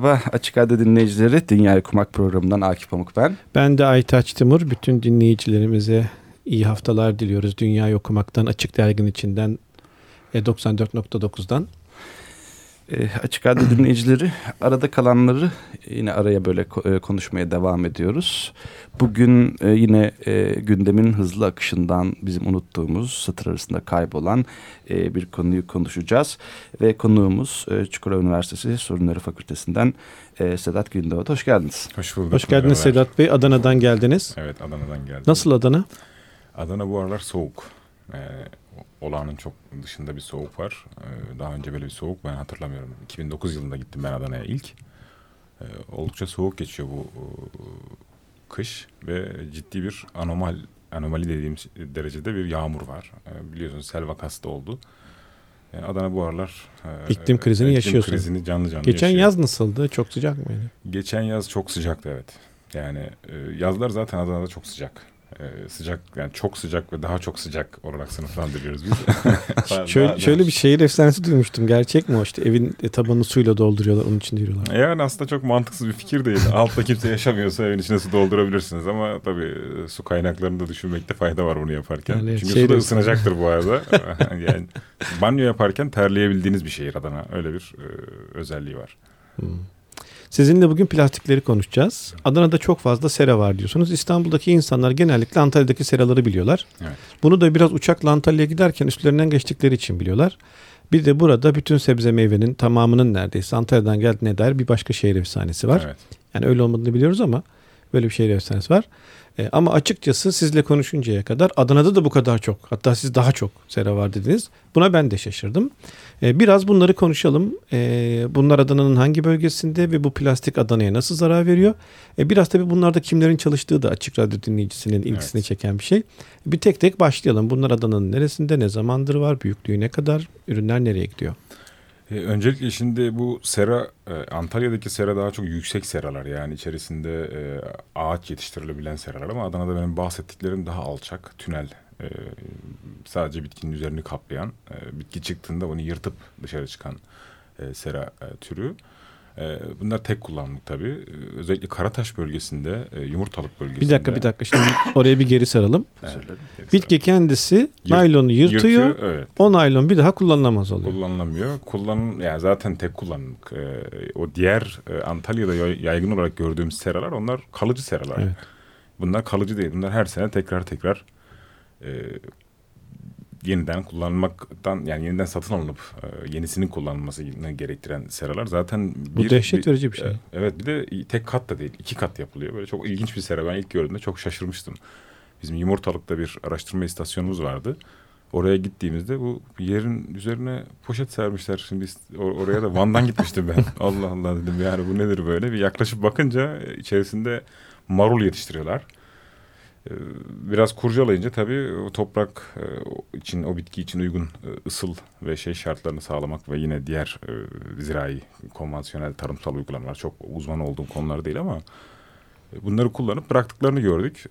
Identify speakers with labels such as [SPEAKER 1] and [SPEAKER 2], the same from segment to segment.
[SPEAKER 1] Merhaba Açık Radyo dinleyicileri. Dünya Okumak programından Akif Pamuk ben.
[SPEAKER 2] Ben de Aytaç Timur. Bütün dinleyicilerimize iyi haftalar diliyoruz. Dünya Okumak'tan, Açık Dergin içinden, 94.9'dan.
[SPEAKER 1] E, Açık Radyo dinleyicileri arada kalanları yine araya böyle e, konuşmaya devam ediyoruz. Bugün e, yine e, gündemin hızlı akışından bizim unuttuğumuz satır arasında kaybolan e, bir konuyu konuşacağız. Ve konuğumuz e, Çukurova Üniversitesi Sorunları Fakültesinden e, Sedat Gündoğdu. Hoş geldiniz.
[SPEAKER 3] Hoş bulduk.
[SPEAKER 2] Hoş geldiniz Sedat Bey. Adana'dan geldiniz.
[SPEAKER 3] Evet Adana'dan geldim.
[SPEAKER 2] Nasıl Adana?
[SPEAKER 3] Adana bu aralar soğuk. Ee, olağanın çok dışında bir soğuk var. Ee, daha önce böyle bir soğuk ben hatırlamıyorum. 2009 yılında gittim ben Adana'ya ilk. Ee, oldukça soğuk geçiyor bu e, kış ve ciddi bir anormal anomali dediğim derecede bir yağmur var. Ee, biliyorsunuz sel vakası da oldu. Adana bu aralar
[SPEAKER 2] e, iklim krizini
[SPEAKER 3] iklim
[SPEAKER 2] yaşıyorsun.
[SPEAKER 3] krizini canlı canlı
[SPEAKER 2] Geçen
[SPEAKER 3] yaşıyor.
[SPEAKER 2] yaz nasıldı? Çok sıcak mıydı?
[SPEAKER 3] Geçen yaz çok sıcaktı evet. Yani e, yazlar zaten Adana'da çok sıcak. Ee, sıcak yani çok sıcak ve daha çok sıcak olarak sınıflandırıyoruz biz.
[SPEAKER 2] şöyle, şöyle bir şehir efsanesi duymuştum. Gerçek mi o işte evin tabanını suyla dolduruyorlar onun için diyorlar.
[SPEAKER 3] Yani aslında çok mantıksız bir fikir değil. Altta kimse yaşamıyorsa evin içine su doldurabilirsiniz ama tabii su kaynaklarını da düşünmekte fayda var bunu yaparken. Yani Çünkü su da ısınacaktır bu arada. yani banyo yaparken terleyebildiğiniz bir şehir Adana. Öyle bir e, özelliği var.
[SPEAKER 2] Hmm. Sizinle bugün plastikleri konuşacağız. Adana'da çok fazla sera var diyorsunuz. İstanbul'daki insanlar genellikle Antalya'daki seraları biliyorlar.
[SPEAKER 3] Evet.
[SPEAKER 2] Bunu da biraz uçakla Antalya'ya giderken üstlerinden geçtikleri için biliyorlar. Bir de burada bütün sebze meyvenin tamamının neredeyse Antalya'dan geldiğine dair bir başka şehir efsanesi var.
[SPEAKER 3] Evet.
[SPEAKER 2] Yani öyle olmadığını biliyoruz ama böyle bir şehir efsanesi var. E, ama açıkçası sizle konuşuncaya kadar Adana'da da bu kadar çok hatta siz daha çok sera var dediniz. Buna ben de şaşırdım. E, biraz bunları konuşalım. E, bunlar Adana'nın hangi bölgesinde ve bu plastik Adana'ya nasıl zarar veriyor? E, biraz tabii bunlarda kimlerin çalıştığı da açık radyo dinleyicisinin ilgisini evet. çeken bir şey. Bir tek tek başlayalım. Bunlar Adana'nın neresinde, ne zamandır var, büyüklüğü ne kadar, ürünler nereye gidiyor?
[SPEAKER 3] Öncelikle şimdi bu sera e, Antalya'daki sera daha çok yüksek seralar yani içerisinde e, ağaç yetiştirilebilen seralar ama Adana'da benim bahsettiklerim daha alçak tünel e, sadece bitkinin üzerini kaplayan e, bitki çıktığında onu yırtıp dışarı çıkan e, sera e, türü. Ee, bunlar tek kullanımlık tabii. Ee, özellikle Karataş bölgesinde, e, Yumurtalık bölgesinde.
[SPEAKER 2] Bir dakika bir dakika şimdi oraya bir geri saralım. Evet, Bitki kendisi Yırt, naylonu yırtıyor. yırtıyor evet. O naylon bir daha kullanılamaz oluyor.
[SPEAKER 3] Kullanılamıyor. Kullan yani zaten tek kullanımlık. Ee, o diğer e, Antalya'da yaygın olarak gördüğümüz seralar onlar kalıcı seralar. Evet. Bunlar kalıcı değil. Bunlar her sene tekrar tekrar e, yeniden kullanmaktan yani yeniden satın alınıp e, yenisinin kullanılmasını gerektiren seralar zaten
[SPEAKER 2] bir, bu dehşet verici bir şey. E,
[SPEAKER 3] evet bir de tek kat da değil iki kat yapılıyor. Böyle çok ilginç bir sera. Ben ilk gördüğümde çok şaşırmıştım. Bizim Yumurtalık'ta bir araştırma istasyonumuz vardı. Oraya gittiğimizde bu yerin üzerine poşet sermişler. Şimdi oraya da Van'dan gitmiştim ben. Allah Allah dedim yani bu nedir böyle? Bir yaklaşıp bakınca içerisinde marul yetiştiriyorlar. Ee, biraz kurcalayınca tabii o toprak e, için, o bitki için uygun e, ısıl ve şey şartlarını sağlamak ve yine diğer e, zirai, konvansiyonel tarımsal uygulamalar çok uzman olduğum konular değil ama bunları kullanıp bıraktıklarını gördük.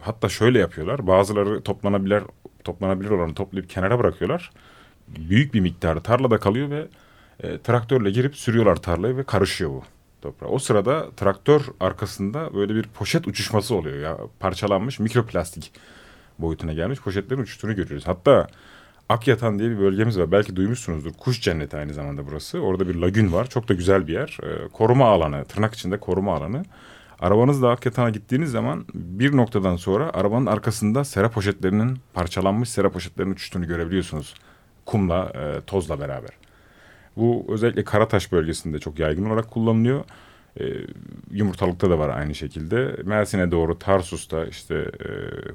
[SPEAKER 3] Hatta şöyle yapıyorlar. Bazıları toplanabilir toplanabilir olanı toplayıp kenara bırakıyorlar. Büyük bir miktarı tarlada kalıyor ve traktörle girip sürüyorlar tarlayı ve karışıyor bu toprağa. O sırada traktör arkasında böyle bir poşet uçuşması oluyor ya. Parçalanmış mikroplastik boyutuna gelmiş poşetlerin uçuştuğunu görüyoruz. Hatta Akyatan diye bir bölgemiz var. Belki duymuşsunuzdur. Kuş cenneti aynı zamanda burası. Orada bir lagün var. Çok da güzel bir yer. Ee, koruma alanı, tırnak içinde koruma alanı. Arabanızla Akyatan'a gittiğiniz zaman bir noktadan sonra arabanın arkasında sera poşetlerinin parçalanmış sera poşetlerinin uçuştuğunu görebiliyorsunuz. Kumla, e, tozla beraber. Bu özellikle Karataş bölgesinde çok yaygın olarak kullanılıyor. E, yumurtalıkta da var aynı şekilde. Mersin'e doğru Tarsus'ta işte e,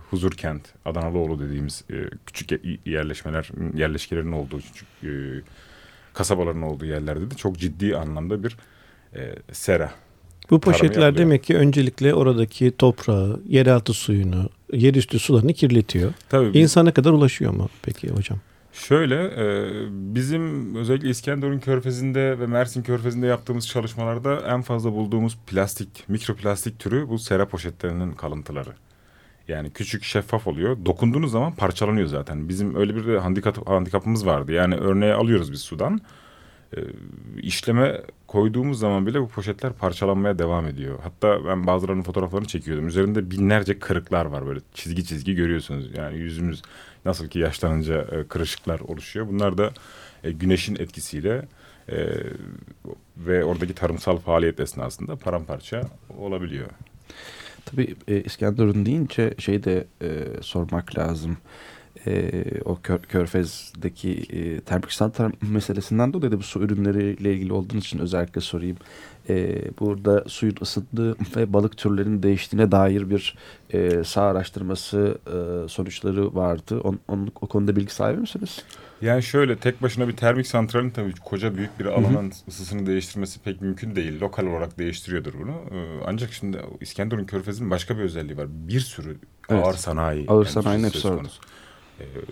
[SPEAKER 3] Huzurkent, Adanalıoğlu dediğimiz e, küçük yerleşmeler, yerleşkelerin olduğu küçük e, kasabaların olduğu yerlerde de çok ciddi anlamda bir e, sera.
[SPEAKER 2] Bu poşetler demek ki öncelikle oradaki toprağı, yeraltı suyunu, yerüstü sularını kirletiyor. Tabii İnsana kadar ulaşıyor mu peki hocam?
[SPEAKER 3] Şöyle e, bizim özellikle İskenderun Körfezi'nde ve Mersin Körfezi'nde yaptığımız çalışmalarda en fazla bulduğumuz plastik, mikroplastik türü bu sera poşetlerinin kalıntıları. Yani küçük şeffaf oluyor. Dokunduğunuz zaman parçalanıyor zaten. Bizim öyle bir handikap, handikapımız vardı. Yani örneği alıyoruz biz sudan. E, işleme koyduğumuz zaman bile bu poşetler parçalanmaya devam ediyor. Hatta ben bazılarının fotoğraflarını çekiyordum. Üzerinde binlerce kırıklar var böyle çizgi çizgi görüyorsunuz. Yani yüzümüz nasıl ki yaşlanınca e, kırışıklar oluşuyor. Bunlar da e, güneşin etkisiyle ve oradaki tarımsal faaliyet esnasında paramparça olabiliyor.
[SPEAKER 1] Tabii İskenderun deyince şey de sormak lazım e, o kör, körfezdeki e, termik santral meselesinden dolayı da bu su ürünleriyle ilgili olduğun için özellikle sorayım. E, burada suyun ısındığı ve balık türlerinin değiştiğine dair bir e, sağ araştırması e, sonuçları vardı. On, on, o konuda bilgi sahibi misiniz?
[SPEAKER 3] Yani şöyle tek başına bir termik santralin tabii koca büyük bir alanın ısısını değiştirmesi pek mümkün değil. Lokal olarak değiştiriyordur bunu. Ee, ancak şimdi İskenderun Körfezi'nin başka bir özelliği var. Bir sürü evet. ağır sanayi.
[SPEAKER 1] Ağır sanayi hepsi orada.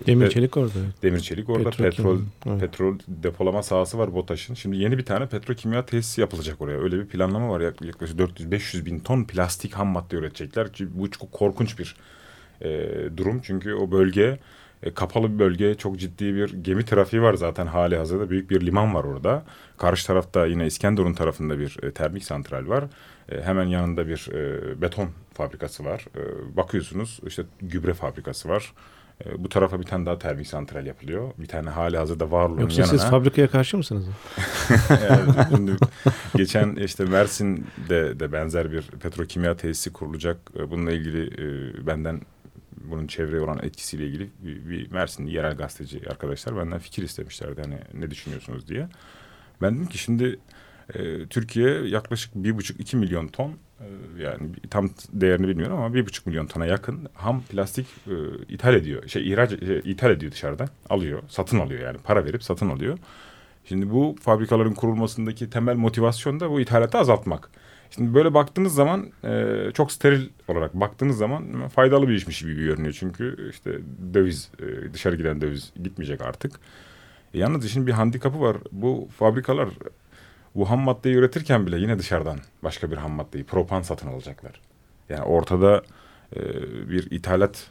[SPEAKER 2] Demir çelik orada.
[SPEAKER 3] Demir çelik orada. Petrol petrol, petrol depolama sahası var BOTAŞ'ın. Şimdi yeni bir tane petrokimya tesisi yapılacak oraya. Öyle bir planlama var. Yaklaşık 400-500 bin ton plastik ham madde üretecekler. Bu çok korkunç bir e, durum. Çünkü o bölge e, kapalı bir bölge. Çok ciddi bir gemi trafiği var zaten hali hazırda. Büyük bir liman var orada. Karşı tarafta yine İskenderun tarafında bir e, termik santral var. E, hemen yanında bir e, beton fabrikası var. E, bakıyorsunuz işte gübre fabrikası var. E, bu tarafa bir tane daha termik santral yapılıyor. Bir tane hali hazırda var olan
[SPEAKER 2] Yoksa
[SPEAKER 3] yanına.
[SPEAKER 2] siz fabrikaya karşı mısınız?
[SPEAKER 3] yani geçen işte Mersin'de de benzer bir petrokimya tesisi kurulacak. E, bununla ilgili e, benden bunun çevreye olan etkisiyle ilgili bir, bir Mersinli yerel gazeteci arkadaşlar benden fikir istemişlerdi. Hani ne düşünüyorsunuz diye. Ben dedim ki şimdi e, Türkiye yaklaşık bir buçuk iki milyon ton e, yani tam değerini bilmiyorum ama bir buçuk milyon tona yakın ham plastik e, ithal ediyor. Şey ihraç e, ithal ediyor dışarıdan. Alıyor, satın alıyor yani para verip satın alıyor. Şimdi bu fabrikaların kurulmasındaki temel motivasyon da bu ithalatı azaltmak. Şimdi böyle baktığınız zaman çok steril olarak baktığınız zaman faydalı bir işmiş gibi görünüyor. Çünkü işte döviz dışarı giden döviz gitmeyecek artık. E, yalnız işin bir handikapı var. Bu fabrikalar bu ham maddeyi üretirken bile yine dışarıdan başka bir ham maddeyi propan satın alacaklar. Yani ortada e, bir ithalat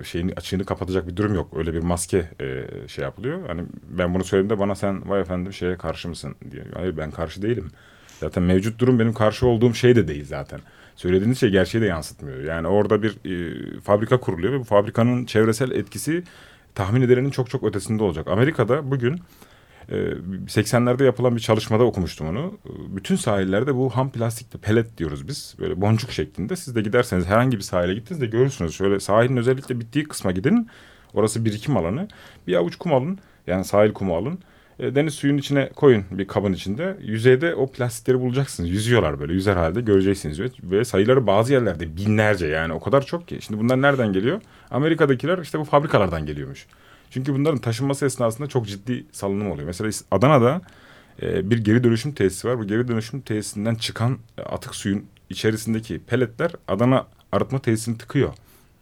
[SPEAKER 3] e, şeyini açığını kapatacak bir durum yok. Öyle bir maske e, şey yapılıyor. Hani ben bunu söylediğimde bana sen vay efendim şeye karşı mısın diye. Hayır ben karşı değilim. Zaten mevcut durum benim karşı olduğum şey de değil zaten. Söylediğiniz şey gerçeği de yansıtmıyor. Yani orada bir e, fabrika kuruluyor ve bu fabrikanın çevresel etkisi tahmin edilenin çok çok ötesinde olacak. Amerika'da bugün 80'lerde ee, yapılan bir çalışmada okumuştum onu. Bütün sahillerde bu ham plastikli pelet diyoruz biz. Böyle boncuk şeklinde. Siz de giderseniz herhangi bir sahile gittiniz de görürsünüz. Şöyle sahilin özellikle bittiği kısma gidin. Orası birikim alanı. Bir avuç kum alın. Yani sahil kumu alın. E, deniz suyunun içine koyun bir kabın içinde. Yüzeyde o plastikleri bulacaksınız. Yüzüyorlar böyle yüzer halde göreceksiniz. Ve sayıları bazı yerlerde binlerce yani o kadar çok ki. Şimdi bunlar nereden geliyor? Amerika'dakiler işte bu fabrikalardan geliyormuş. Çünkü bunların taşınması esnasında çok ciddi salınım oluyor. Mesela Adana'da e, bir geri dönüşüm tesisi var. Bu geri dönüşüm tesisinden çıkan e, atık suyun içerisindeki peletler Adana arıtma tesisini tıkıyor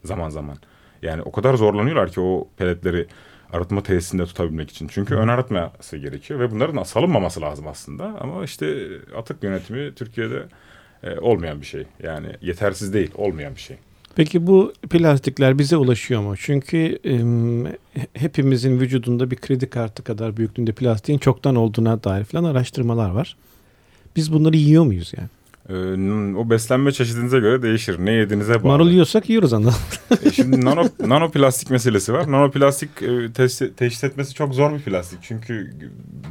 [SPEAKER 3] zaman zaman. Yani o kadar zorlanıyorlar ki o peletleri arıtma tesisinde tutabilmek için. Çünkü ön arıtması gerekiyor ve bunların salınmaması lazım aslında. Ama işte atık yönetimi Türkiye'de e, olmayan bir şey. Yani yetersiz değil, olmayan bir şey.
[SPEAKER 2] Peki bu plastikler bize ulaşıyor mu? Çünkü e, hepimizin vücudunda bir kredi kartı kadar büyüklüğünde plastiğin çoktan olduğuna dair falan araştırmalar var. Biz bunları yiyor muyuz yani?
[SPEAKER 3] Ee, o beslenme çeşidinize göre değişir. Ne yediğinize bağlı.
[SPEAKER 2] Marul yiyorsak yiyoruz anladın.
[SPEAKER 3] e şimdi nano, nanoplastik meselesi var. Nanoplastik e, teşhis, teşhis etmesi çok zor bir plastik. Çünkü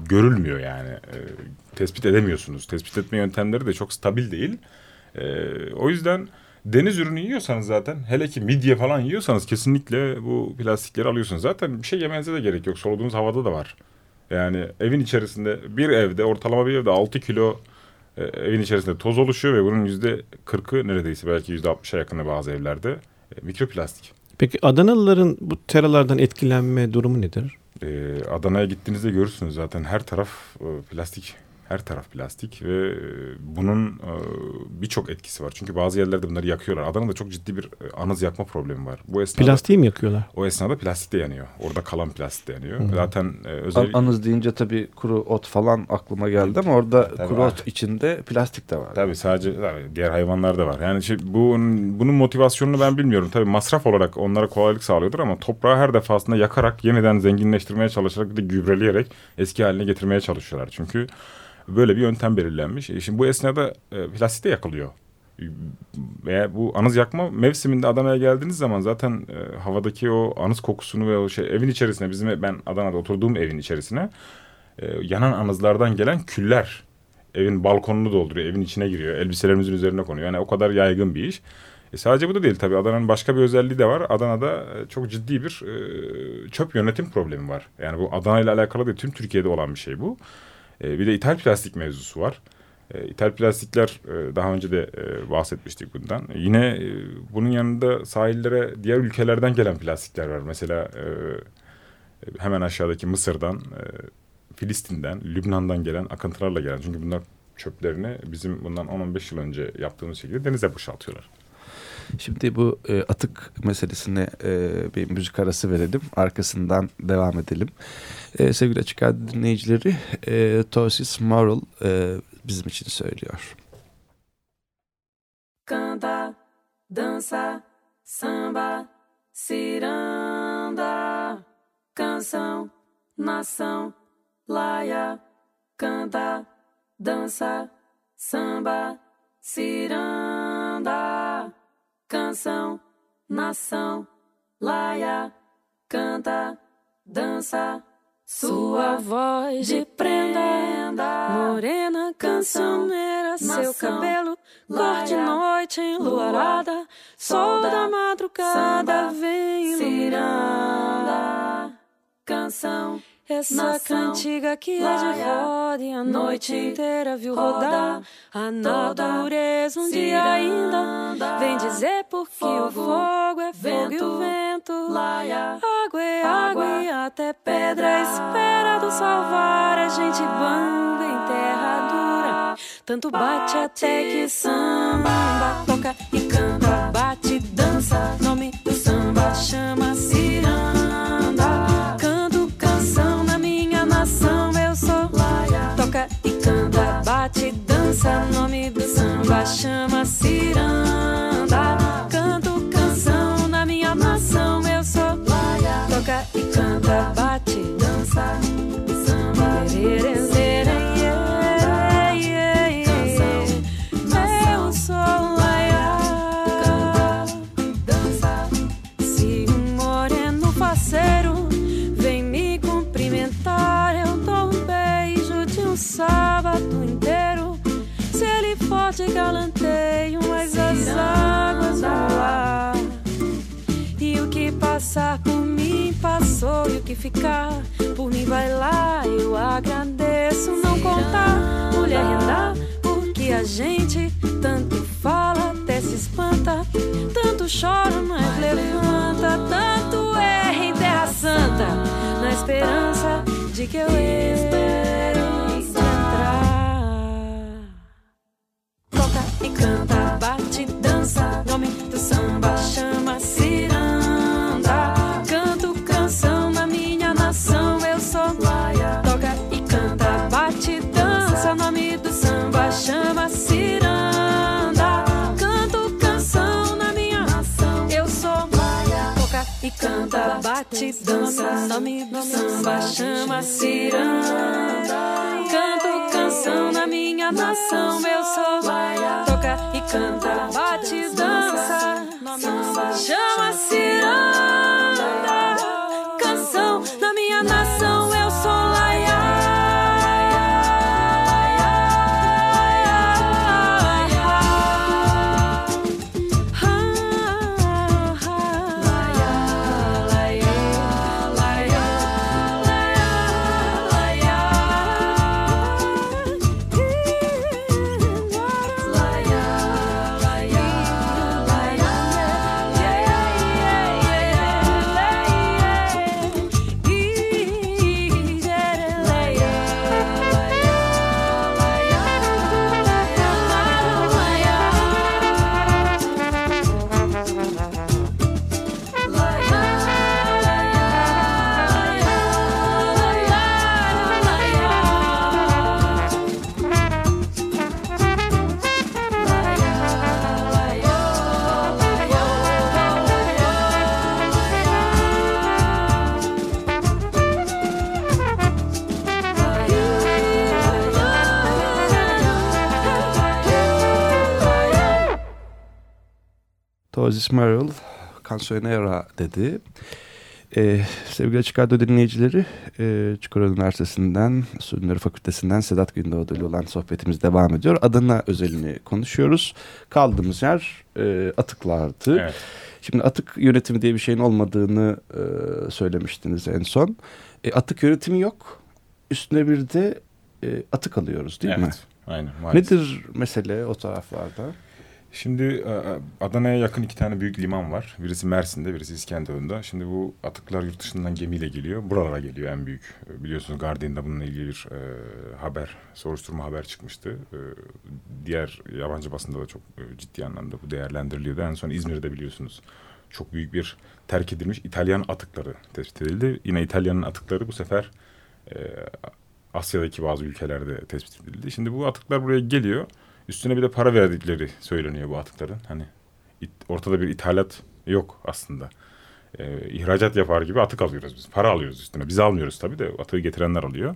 [SPEAKER 3] görülmüyor yani. E, tespit edemiyorsunuz. Tespit etme yöntemleri de çok stabil değil. E, o yüzden deniz ürünü yiyorsanız zaten hele ki midye falan yiyorsanız kesinlikle bu plastikleri alıyorsunuz. Zaten bir şey yemenize de gerek yok. Soluduğunuz havada da var. Yani evin içerisinde bir evde ortalama bir evde 6 kilo e, evin içerisinde toz oluşuyor ve bunun yüzde kırkı neredeyse belki yüzde altmışa yakını bazı evlerde e, mikroplastik.
[SPEAKER 2] Peki Adanalıların bu teralardan etkilenme durumu nedir?
[SPEAKER 3] E, Adana'ya gittiğinizde görürsünüz zaten her taraf e, plastik. Her taraf plastik ve e, bunun e, birçok etkisi var. Çünkü bazı yerlerde bunları yakıyorlar. Adana'da çok ciddi bir e, anız yakma problemi var. Bu esnada
[SPEAKER 2] Plastiği mi yakıyorlar?
[SPEAKER 3] o esnada plastik de yanıyor. Orada kalan plastik de yanıyor.
[SPEAKER 2] Hı.
[SPEAKER 3] Zaten e,
[SPEAKER 1] An-
[SPEAKER 3] özel
[SPEAKER 1] Anız deyince tabii kuru ot falan aklıma geldi ama orada
[SPEAKER 3] Tabii
[SPEAKER 1] kuru
[SPEAKER 3] var.
[SPEAKER 1] ot içinde plastik de var.
[SPEAKER 3] Tabii sadece tabii diğer hayvanlar da var. Yani şey, bunun, bunun motivasyonunu ben bilmiyorum. Tabii masraf olarak onlara kolaylık sağlıyordur ama toprağı her defasında yakarak yeniden zenginleştirmeye çalışarak bir de gübreleyerek eski haline getirmeye çalışıyorlar. Çünkü böyle bir yöntem belirlenmiş. E şimdi bu esnada e, plastik de yakılıyor. Veya bu anız yakma mevsiminde Adana'ya geldiğiniz zaman zaten e, havadaki o anız kokusunu ve o şey evin içerisine bizim ben Adana'da oturduğum evin içerisine e, yanan anızlardan gelen küller evin balkonunu dolduruyor, evin içine giriyor, elbiselerimizin üzerine konuyor. Yani o kadar yaygın bir iş. E sadece bu da değil tabii. Adana'nın başka bir özelliği de var. Adana'da e, çok ciddi bir e, çöp yönetim problemi var. Yani bu Adana ile alakalı değil, tüm Türkiye'de olan bir şey bu. E, bir de ithal plastik mevzusu var. E, ithal plastikler e, daha önce de e, bahsetmiştik bundan. Yine bunun yanında sahillere diğer ülkelerden gelen plastikler var. Mesela hemen aşağıdaki Mısır'dan, Filistin'den, Lübnan'dan gelen akıntılarla gelen. Çünkü bunlar çöplerini bizim bundan 10-15 yıl önce yaptığımız şekilde denize boşaltıyorlar.
[SPEAKER 1] Şimdi bu e, atık meselesine e, bir müzik arası verelim. Arkasından devam edelim. E, sevgili Açık Radyo dinleyicileri, e, Tosis Moral e, bizim için söylüyor.
[SPEAKER 4] canta, dança, samba, ciranda, canção, nação, laia, canta, dança, samba, ciranda, canção, nação, laia, canta, dança, sua voz de prenda, morena cancioneira, seu
[SPEAKER 5] Nação,
[SPEAKER 4] cabelo cor de
[SPEAKER 5] laia,
[SPEAKER 4] noite enluarada, sol da madrugada
[SPEAKER 5] samba,
[SPEAKER 4] vem iluminar.
[SPEAKER 5] canção,
[SPEAKER 4] Essa
[SPEAKER 5] nação,
[SPEAKER 4] cantiga que é de roda e a noite
[SPEAKER 5] noite,
[SPEAKER 4] inteira viu
[SPEAKER 5] roda,
[SPEAKER 4] rodar a natureza um dia ainda. Vem dizer porque o
[SPEAKER 5] fogo,
[SPEAKER 4] fogo é fogo e o
[SPEAKER 5] vento,
[SPEAKER 4] vento.
[SPEAKER 5] laia,
[SPEAKER 4] água é água,
[SPEAKER 5] água,
[SPEAKER 4] e até pedra
[SPEAKER 5] pedra.
[SPEAKER 4] espera do salvar. A gente bamba em terra dura tanto bate até que samba samba tanto fala, até se espanta. Tanto chora, mas levanta. Tanto erra em terra santa, na esperança de que eu espere entrar. Toca e canta, bate, dança, nome do samba chama bate, dança, nome do samba chama ciranda. Canto canção na minha
[SPEAKER 5] nação,
[SPEAKER 4] eu sou
[SPEAKER 5] laia,
[SPEAKER 4] Toca e canta, bate, dança, samba, chama ciranda.
[SPEAKER 1] Tosis Merrill Cancionera dedi. Ee, sevgili Açık Radyo dinleyicileri, e, Çukurova Üniversitesi'nden, Su Fakültesi'nden Sedat Gündoğdu ile olan sohbetimiz devam ediyor. Adana özelini konuşuyoruz. Kaldığımız yer e, atıklardı.
[SPEAKER 3] Evet.
[SPEAKER 1] Şimdi atık yönetimi diye bir şeyin olmadığını e, söylemiştiniz en son. E, atık yönetimi yok. Üstüne bir de e, atık alıyoruz değil
[SPEAKER 3] evet.
[SPEAKER 1] mi?
[SPEAKER 3] Aynen. Maalesef.
[SPEAKER 1] Nedir mesele o taraflarda?
[SPEAKER 3] Şimdi e, Adana'ya yakın iki tane büyük liman var. Birisi Mersin'de, birisi İskenderun'da. Şimdi bu atıklar yurt dışından gemiyle geliyor. Buralara geliyor en büyük. E, Biliyorsunuz Guardian'da bununla ilgili bir e, haber, soruşturma haber çıkmıştı. E, diğer yabancı basında da çok e, ciddi anlamda bu değerlendiriliyordu. En son İzmir'de biliyorsunuz çok büyük bir terk edilmiş İtalyan atıkları tespit edildi. Yine İtalya'nın atıkları bu sefer e, Asya'daki bazı ülkelerde tespit edildi. Şimdi bu atıklar buraya geliyor. Üstüne bir de para verdikleri söyleniyor bu atıkların. Hani it, ortada bir ithalat yok aslında. Ee, ihracat yapar gibi atık alıyoruz biz. Para alıyoruz üstüne. Biz almıyoruz tabii de atığı getirenler alıyor.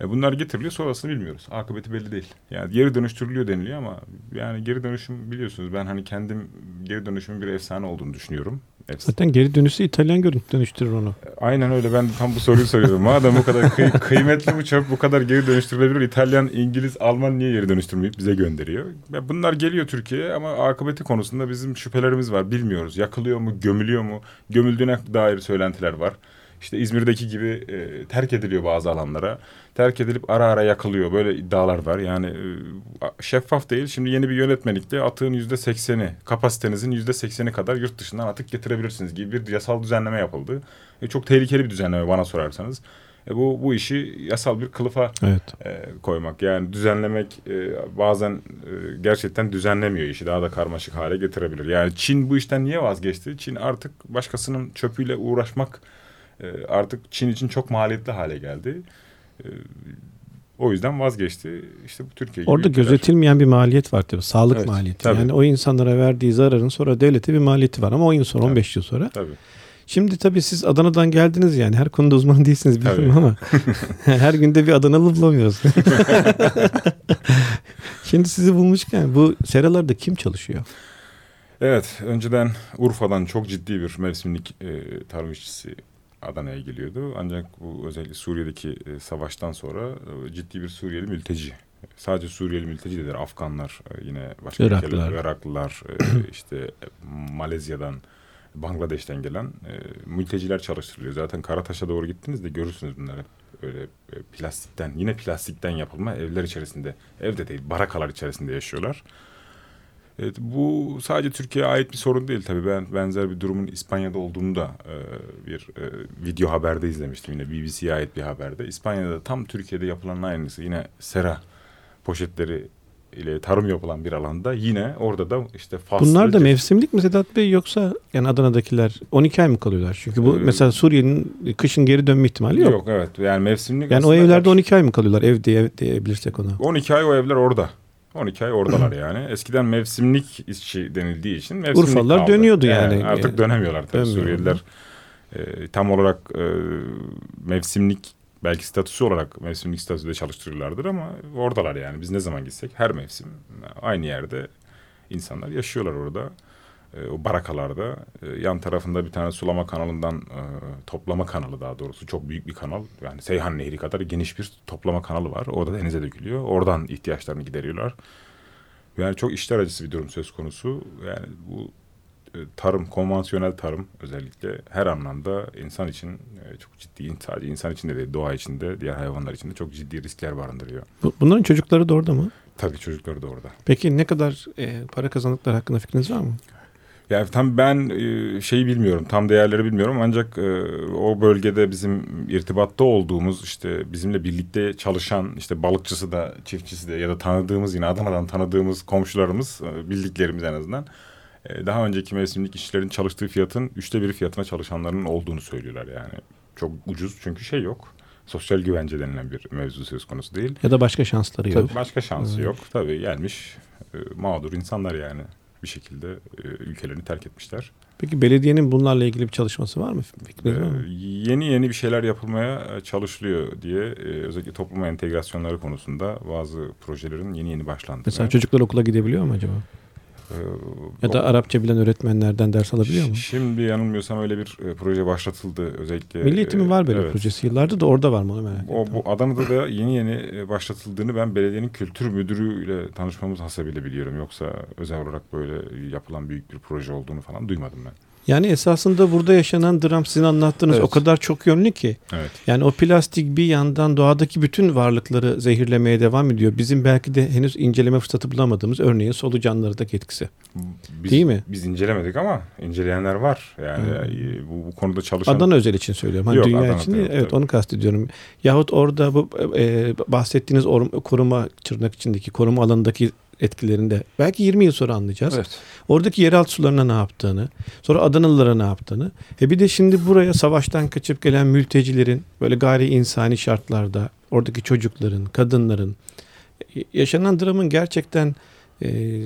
[SPEAKER 3] E, bunlar getiriliyor sonrasını bilmiyoruz. Akıbeti belli değil. Yani geri dönüştürülüyor deniliyor ama yani geri dönüşüm biliyorsunuz ben hani kendim geri dönüşümün bir efsane olduğunu düşünüyorum. Efsane.
[SPEAKER 2] Zaten geri dönüşü İtalyan görüntü dönüştürür onu.
[SPEAKER 3] Aynen öyle ben tam bu soruyu soruyorum. Madem bu kadar kıy- kıymetli bu çöp bu kadar geri dönüştürülebilir İtalyan, İngiliz, Alman niye geri dönüştürmeyip bize gönderiyor? Ve bunlar geliyor Türkiye'ye ama akıbeti konusunda bizim şüphelerimiz var. Bilmiyoruz. Yakılıyor mu, gömülüyor mu? Gömüldüğüne dair söylentiler var. İşte İzmir'deki gibi e, terk ediliyor bazı alanlara. Terk edilip ara ara yakılıyor. Böyle iddialar var. Yani e, şeffaf değil. Şimdi yeni bir yönetmelikte atığın yüzde sekseni, kapasitenizin yüzde sekseni kadar yurt dışından atık getirebilirsiniz gibi bir yasal düzenleme yapıldı. E, çok tehlikeli bir düzenleme bana sorarsanız. E, bu bu işi yasal bir kılıfa
[SPEAKER 2] Evet.
[SPEAKER 3] e, koymak. Yani düzenlemek e, bazen e, gerçekten düzenlemiyor işi. Daha da karmaşık hale getirebilir. Yani Çin bu işten niye vazgeçti? Çin artık başkasının çöpüyle uğraşmak e, artık Çin için çok maliyetli hale geldi. E, o yüzden vazgeçti. İşte bu Türkiye gibi
[SPEAKER 2] Orada
[SPEAKER 3] ülkeler.
[SPEAKER 2] gözetilmeyen bir maliyet var tabii. Sağlık
[SPEAKER 3] Evet,
[SPEAKER 2] maliyeti.
[SPEAKER 3] tabii.
[SPEAKER 2] Yani o insanlara verdiği zararın sonra devlete bir maliyeti var ama 10 yıl sonra,
[SPEAKER 3] Tabii.
[SPEAKER 2] 15 yıl sonra.
[SPEAKER 3] Tabii.
[SPEAKER 2] Şimdi tabii siz Adana'dan geldiniz yani. Her konuda uzman değilsiniz biliyorum ama her günde bir Adanalı bulamıyoruz. Şimdi sizi bulmuşken bu seralarda kim çalışıyor?
[SPEAKER 3] Evet, önceden Urfa'dan çok ciddi bir mevsimlik e, tarım işçisi Adana'ya geliyordu. Ancak bu özellikle Suriye'deki e, savaştan sonra e, ciddi bir Suriyeli mülteci. Sadece Suriyeli mülteci değiller, Afganlar, e, yine başka
[SPEAKER 2] Iraklılar.
[SPEAKER 3] ülkeler, Iraklılar, e, işte Malezya'dan, Bangladeş'ten gelen e, mülteciler çalıştırılıyor. Zaten Karataş'a doğru gittiğinizde görürsünüz bunları. Öyle e, plastikten, yine plastikten yapılma evler içerisinde, evde değil, barakalar içerisinde yaşıyorlar. Evet, bu sadece Türkiye'ye ait bir sorun değil tabii. Ben benzer bir durumun İspanya'da olduğunu da e, bir e, video haberde izlemiştim. Yine BBC'ye ait bir haberde. İspanya'da tam Türkiye'de yapılan aynısı. Yine sera poşetleri ile tarım yapılan bir alanda yine orada da işte faslı...
[SPEAKER 2] Bunlar da mevsimlik mi Sedat Bey yoksa yani Adana'dakiler 12 ay mı kalıyorlar? Çünkü bu
[SPEAKER 3] Ee,
[SPEAKER 2] mesela Suriye'nin kışın geri dönme ihtimali yok.
[SPEAKER 3] Yok. evet yani mevsimlik
[SPEAKER 2] Yani o evlerde
[SPEAKER 3] kaç-
[SPEAKER 2] 12 ay mı kalıyorlar ev diye diyebilirsek ona.
[SPEAKER 3] 12 ay o evler orada. 12 ay oradalar yani. Eskiden mevsimlik işçi denildiği için mevsimlik
[SPEAKER 2] Urfalılar
[SPEAKER 3] kaldı.
[SPEAKER 2] dönüyordu yani.
[SPEAKER 3] Artık
[SPEAKER 2] Yani
[SPEAKER 3] dönemiyorlar tabii
[SPEAKER 2] dönmüyor.
[SPEAKER 3] Suriyeliler. e, tam olarak e, mevsimlik belki statüsü olarak mevsimlik statüde çalıştırıyorlardır ama oradalar yani. Biz ne zaman gitsek her mevsim aynı yerde insanlar yaşıyorlar orada. E, o barakalarda. E, yan tarafında bir tane sulama kanalından e, toplama kanalı daha doğrusu çok büyük bir kanal. Yani Seyhan Nehri kadar geniş bir toplama kanalı var. Orada denize dökülüyor. Oradan ihtiyaçlarını gideriyorlar. Yani çok işler acısı bir durum söz konusu. Yani bu tarım, konvansiyonel tarım özellikle her anlamda insan için çok ciddi, sadece insan için de değil, doğa için de, diğer hayvanlar için de çok ciddi riskler barındırıyor.
[SPEAKER 2] Bu- Bunların çocukları da orada mı?
[SPEAKER 3] Tabii çocukları da orada.
[SPEAKER 2] Peki ne kadar e, para kazandıkları hakkında fikriniz var mı?
[SPEAKER 3] Yani tam ben e, şeyi bilmiyorum, tam değerleri bilmiyorum ancak e, o bölgede bizim irtibatta olduğumuz işte bizimle birlikte çalışan işte balıkçısı da çiftçisi de ya da tanıdığımız yine Adana'dan tanıdığımız komşularımız e, bildiklerimiz en azından daha önceki mevsimlik işçilerin çalıştığı fiyatın üçte biri fiyatına çalışanların olduğunu söylüyorlar yani. Çok ucuz çünkü şey yok. Sosyal güvence denilen bir mevzu söz konusu değil.
[SPEAKER 2] Ya da başka şansları yok.
[SPEAKER 3] Tabii başka şansı
[SPEAKER 2] Evet.
[SPEAKER 3] yok. Tabii gelmiş mağdur insanlar yani bir şekilde e, ülkelerini terk etmişler.
[SPEAKER 2] Peki belediyenin bunlarla ilgili bir çalışması var mı? Fikriniz var
[SPEAKER 3] Ee,
[SPEAKER 2] mı?
[SPEAKER 3] yeni yeni bir şeyler yapılmaya çalışılıyor diye e, özellikle topluma entegrasyonları konusunda bazı projelerin yeni yeni başlandığını.
[SPEAKER 2] Mesela çocuklar okula gidebiliyor mu acaba? Ya da Arapça bilen öğretmenlerden ders alabiliyor mu?
[SPEAKER 3] Şimdi yanılmıyorsam öyle bir e, proje başlatıldı özellikle.
[SPEAKER 2] Milli Eğitim'in var böyle
[SPEAKER 3] e, evet.
[SPEAKER 2] projesi. Yıllardır da orada var mı onu merak
[SPEAKER 3] O,
[SPEAKER 2] ettim.
[SPEAKER 3] bu Adana'da da yeni yeni e, başlatıldığını ben belediyenin kültür müdürüyle tanışmamız hasebiyle biliyorum. Yoksa özel olarak böyle yapılan büyük bir proje olduğunu falan duymadım ben.
[SPEAKER 2] Yani esasında burada yaşanan dram sizin anlattığınız
[SPEAKER 1] Evet.
[SPEAKER 2] o kadar çok yönlü ki.
[SPEAKER 3] Evet.
[SPEAKER 2] Yani o plastik bir yandan doğadaki bütün varlıkları zehirlemeye devam ediyor. Bizim belki de henüz inceleme fırsatı bulamadığımız örneğin solucanlardaki etkisi.
[SPEAKER 3] Biz,
[SPEAKER 2] Değil mi?
[SPEAKER 3] Biz incelemedik ama inceleyenler var. Yani e, bu, bu konuda çalışan
[SPEAKER 2] Adana özel için söylüyorum. Hani
[SPEAKER 3] Yok,
[SPEAKER 2] dünya
[SPEAKER 3] Adana
[SPEAKER 2] için değil. Evet
[SPEAKER 3] tabii.
[SPEAKER 2] onu kastediyorum. Yahut orada bu e, bahsettiğiniz or- koruma tırnak içindeki koruma alanındaki etkilerinde belki 20 yıl sonra anlayacağız.
[SPEAKER 1] Evet.
[SPEAKER 2] Oradaki yeraltı sularına ne yaptığını, sonra Adanalılara ne yaptığını. E bir de şimdi buraya savaştan kaçıp gelen mültecilerin böyle gayri insani şartlarda oradaki çocukların, kadınların e, yaşanan dramın gerçekten e,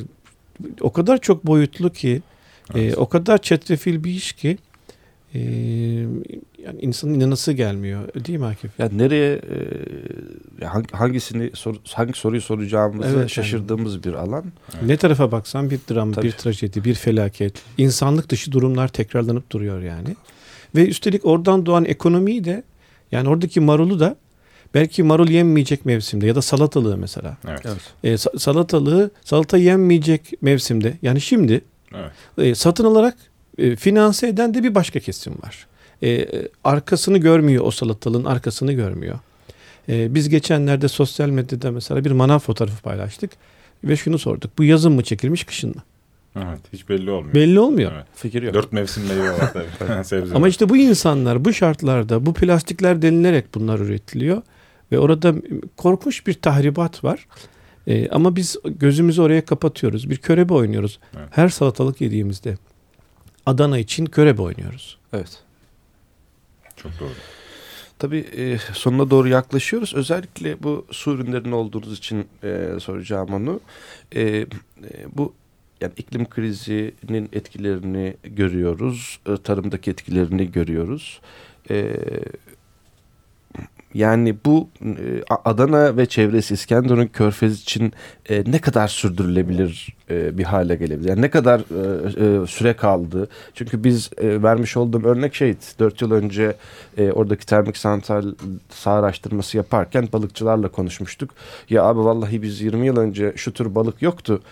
[SPEAKER 2] o kadar çok boyutlu ki, e,
[SPEAKER 3] Evet.
[SPEAKER 2] o kadar çetrefil bir iş ki e, yani insanın inanası gelmiyor. Değil mi Akif?
[SPEAKER 1] Ya nereye e, hangisini sor, hangi soruyu soracağımızı
[SPEAKER 2] Evet,
[SPEAKER 1] şaşırdığımız bir alan.
[SPEAKER 2] Ne tarafa baksan bir dram,
[SPEAKER 1] Tabii.
[SPEAKER 2] bir trajedi, bir felaket. insanlık dışı durumlar tekrarlanıp duruyor yani. Ve üstelik oradan doğan ekonomiyi de yani oradaki marulu da belki marul yenmeyecek mevsimde ya da salatalığı mesela.
[SPEAKER 3] Evet.
[SPEAKER 1] Evet.
[SPEAKER 2] E, sa- salatalığı salata yenmeyecek mevsimde yani şimdi
[SPEAKER 3] Evet.
[SPEAKER 2] e, satın alarak e, finanse eden de bir başka kesim var. E, arkasını görmüyor o salatalığın arkasını görmüyor. E, biz geçenlerde sosyal medyada mesela bir manav fotoğrafı paylaştık ve şunu sorduk. Bu yazın mı çekilmiş kışın mı?
[SPEAKER 3] Evet. Hiç belli olmuyor.
[SPEAKER 2] Belli olmuyor.
[SPEAKER 3] Evet.
[SPEAKER 1] Fikir yok.
[SPEAKER 3] Dört mevsim meyve var tabii. Sebze
[SPEAKER 2] Ama işte bu insanlar bu şartlarda bu plastikler denilerek bunlar üretiliyor ve orada korkunç bir tahribat var. E, ama biz gözümüzü oraya kapatıyoruz. Bir körebe oynuyoruz.
[SPEAKER 3] Evet.
[SPEAKER 2] Her salatalık yediğimizde Adana için körebe oynuyoruz.
[SPEAKER 1] Evet.
[SPEAKER 3] Çok doğru.
[SPEAKER 1] Tabii e, sonuna doğru yaklaşıyoruz. Özellikle bu su ürünlerinin olduğunuz için e, soracağım onu. E, e, bu yani iklim krizinin etkilerini görüyoruz. E, tarımdaki etkilerini görüyoruz. E, yani bu e, Adana ve çevresi İskenderun Körfez için e, ne kadar sürdürülebilir e, bir hale gelebilir? Yani ne kadar süre kaldı? Çünkü biz vermiş olduğum örnek şeydi. 4 yıl önce oradaki termik santral saha araştırması yaparken balıkçılarla konuşmuştuk. Ya abi vallahi biz 20 yıl önce şu tür balık yoktu.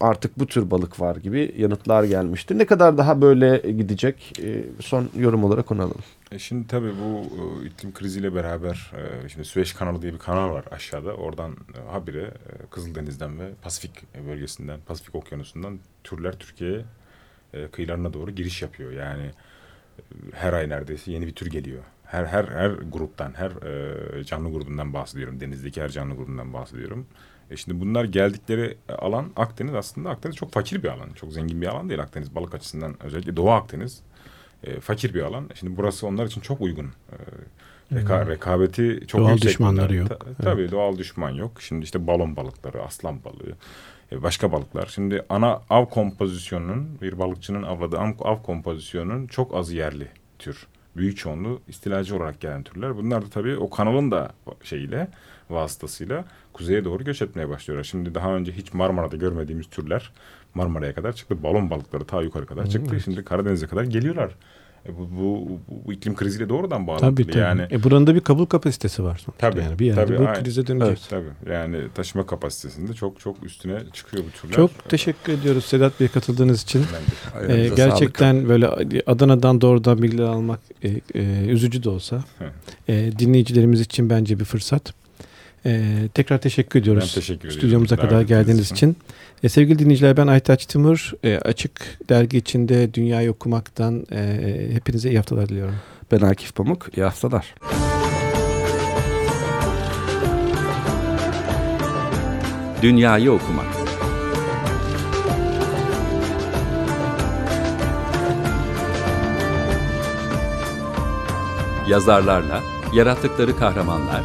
[SPEAKER 1] Artık bu tür balık var gibi yanıtlar gelmişti. Ne kadar daha böyle gidecek? Son yorum olarak onu alalım.
[SPEAKER 3] E şimdi tabii bu e, iklim kriziyle beraber e, şimdi Süveyş kanalı diye bir kanal var aşağıda. Oradan e, habire e, Kızıldeniz'den ve Pasifik bölgesinden, Pasifik okyanusundan türler Türkiye'ye e, kıyılarına doğru giriş yapıyor. Yani e, her ay neredeyse yeni bir tür geliyor. Her her her gruptan, her e, canlı grubundan bahsediyorum. Denizdeki her canlı grubundan bahsediyorum. E şimdi bunlar geldikleri alan Akdeniz aslında Akdeniz çok fakir bir alan. Çok zengin bir alan değil Akdeniz balık açısından özellikle Doğu Akdeniz e, fakir bir alan. Şimdi burası onlar için çok uygun. E, reka- rekabeti çok
[SPEAKER 2] Doğal
[SPEAKER 3] yüksek.
[SPEAKER 2] düşmanları
[SPEAKER 3] bunların.
[SPEAKER 2] yok.
[SPEAKER 3] Ta- tabii doğal düşman yok. Şimdi işte balon balıkları, aslan balığı, e, başka balıklar. Şimdi ana av kompozisyonunun bir balıkçının avladığı av, av kompozisyonunun çok az yerli tür. Büyük çoğunluğu istilacı olarak gelen türler. Bunlar da tabii o kanalın da şeyiyle vasıtasıyla kuzeye doğru göç etmeye başlıyorlar. Şimdi daha önce hiç Marmara'da görmediğimiz türler Marmara'ya kadar çıktı. Balon balıkları ta yukarı kadar çıktı. Şimdi Karadeniz'e kadar geliyorlar. E bu, bu, bu, bu iklim kriziyle doğrudan bağlantılı.
[SPEAKER 2] Tabii tabii.
[SPEAKER 3] Yani
[SPEAKER 2] E buranın da bir kabul kapasitesi var sonuçta.
[SPEAKER 3] Tabii,
[SPEAKER 2] yani bir yerde
[SPEAKER 3] tabii,
[SPEAKER 2] bu
[SPEAKER 3] aynen.
[SPEAKER 2] krize dönecek.
[SPEAKER 3] Tabii yani taşıma kapasitesinde çok çok üstüne çıkıyor bu türler.
[SPEAKER 2] Çok teşekkür ediyoruz Sedat Bey katıldığınız için. Ee,
[SPEAKER 1] Ayağınıza
[SPEAKER 2] gerçekten böyle Adana'dan doğrudan bilgiler almak e, e, üzücü de olsa e, dinleyicilerimiz için bence bir fırsat. E, tekrar teşekkür ediyoruz.
[SPEAKER 3] Ben teşekkür ediyorum.
[SPEAKER 2] Stüdyomuza
[SPEAKER 3] Davet
[SPEAKER 2] kadar geldiğiniz için. E, sevgili dinleyiciler ben Aytaç Timur. E, açık dergi içinde dünyayı okumaktan e, hepinize iyi haftalar diliyorum.
[SPEAKER 1] Ben Akif Pamuk. İyi haftalar.
[SPEAKER 6] Dünyayı okumak. Yazarlarla yarattıkları kahramanlar,